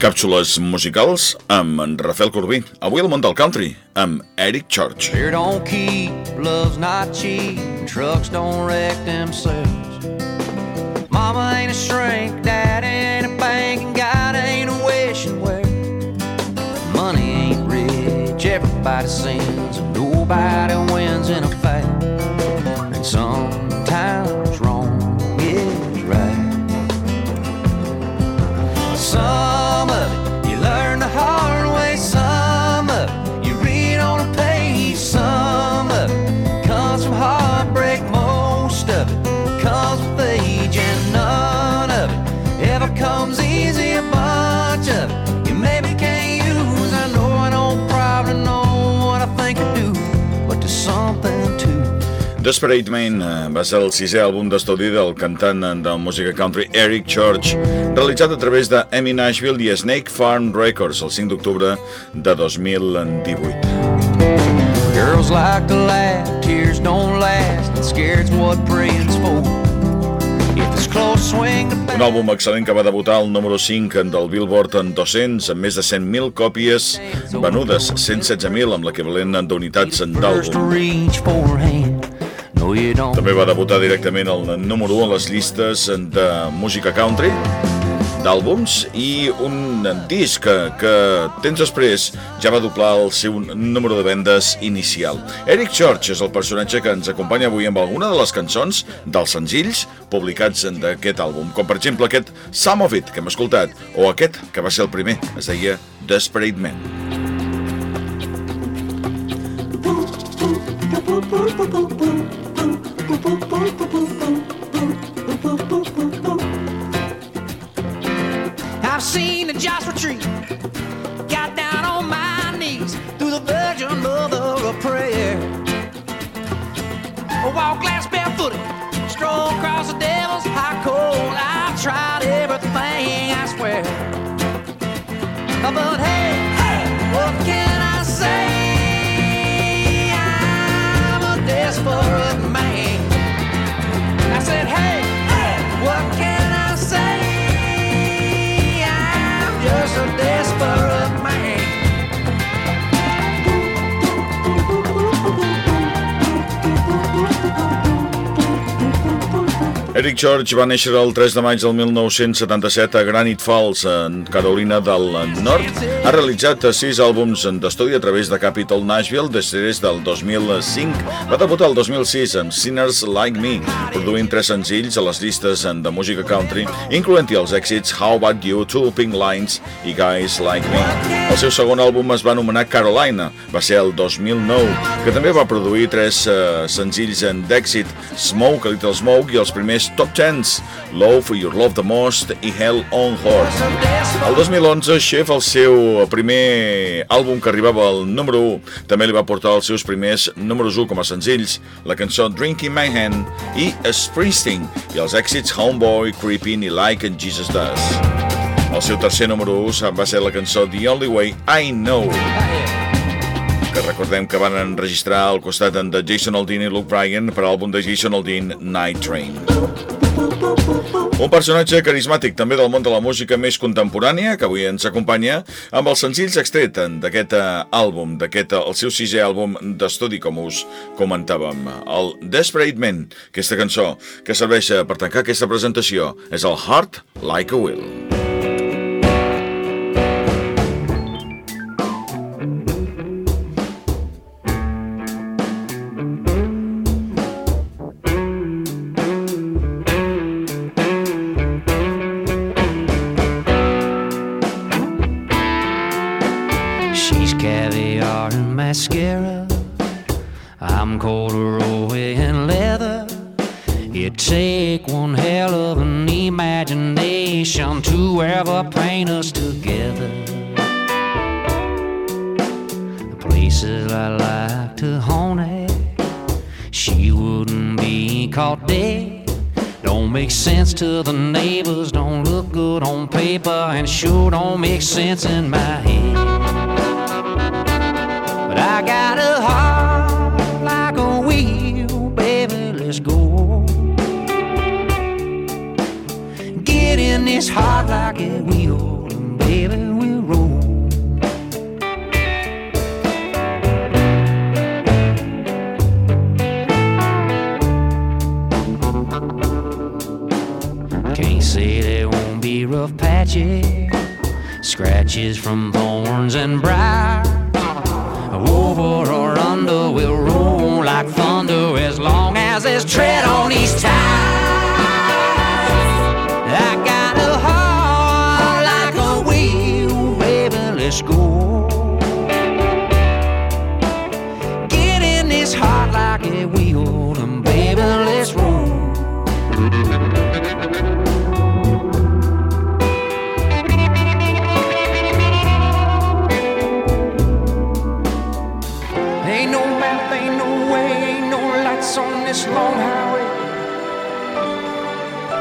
Càpsules musicals amb en Rafael Corbí. Avui al món del country amb Eric Church. Beer don't keep, love's not cheap, trucks don't wreck themselves. Mama ain't a shrink, dad ain't a bank, and God ain't a wishing well. Money ain't rich, everybody sins, and nobody wins in a fight. Desperate Man eh, va ser el sisè àlbum d'estudi del cantant de música country Eric Church, realitzat a través de Emmy Nashville i Snake Farm Records el 5 d'octubre de 2018. Girls like to laugh, tears don't last, and scared's what praying's for. Un àlbum excel·lent que va debutar al número 5 del Billboard en 200 amb més de 100.000 còpies venudes, 116.000 amb l'equivalent d'unitats d'àlbum. No. També va debutar directament al número 1 a les llistes de música country d'àlbums i un disc que, que temps després ja va doblar el seu número de vendes inicial. Eric Church és el personatge que ens acompanya avui amb alguna de les cançons dels senzills publicats d'aquest àlbum, com per exemple aquest Some of It que hem escoltat, o aquest que va ser el primer, es deia Desperate Man. I've seen the Joshua tree. Got down on my knees through the virgin mother of prayer. I walk last barefooted, stroll across the devil's high cold. I've tried everything, I swear. But hey, Eric Church va néixer el 3 de maig del 1977 a Granite Falls, en Carolina del Nord. Ha realitzat sis àlbums d'estudi a través de Capitol Nashville des del 2005. Va debutar el 2006 amb Sinners Like Me, produint tres senzills a les llistes de música country, incloent-hi els èxits How About You, Two Pink Lines i Guys Like Me. El seu segon àlbum es va anomenar Carolina, va ser el 2009, que també va produir tres eh, senzills d'èxit, Smoke, Little Smoke i els primers top tens, Love, Your Love the Most i Hell on Horse. El 2011, Chef, el seu primer àlbum que arribava al número 1, també li va portar els seus primers números 1 com a senzills, la cançó Drinking My Hand i Springsteen, i els èxits Homeboy, Creeping i Like and Jesus Does. El seu tercer número 1 va ser la cançó The Only Way I Know, que recordem que van enregistrar al costat de Jason Aldean i Luke Bryan per l'àlbum de Jason Aldean, Night Train. Un personatge carismàtic també del món de la música més contemporània que avui ens acompanya amb els senzills extret d'aquest eh, àlbum, d'aquest el seu sisè àlbum d'estudi com us comentàvem, el Desperate Man, aquesta cançó que serveix per tancar aquesta presentació és el Heart Like a Will. I'm corduroy and leather. It take one hell of an imagination to ever paint us together. The places I like to haunt at, she wouldn't be caught dead. Don't make sense to the neighbors, don't look good on paper, and sure don't make sense in my head. Patches, scratches from thorns and briars. Over or under, we'll roll like thunder as long as there's tread on these tires.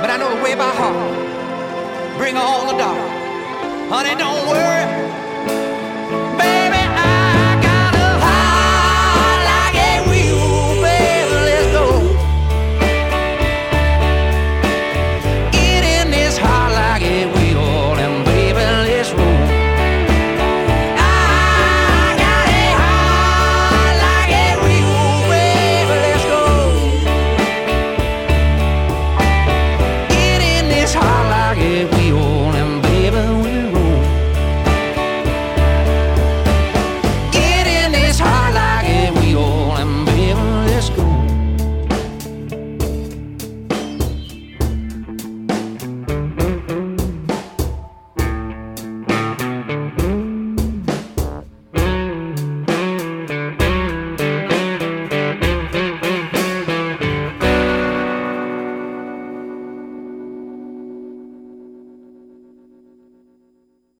But I know the way by heart. Bring on the dark. Honey, don't worry.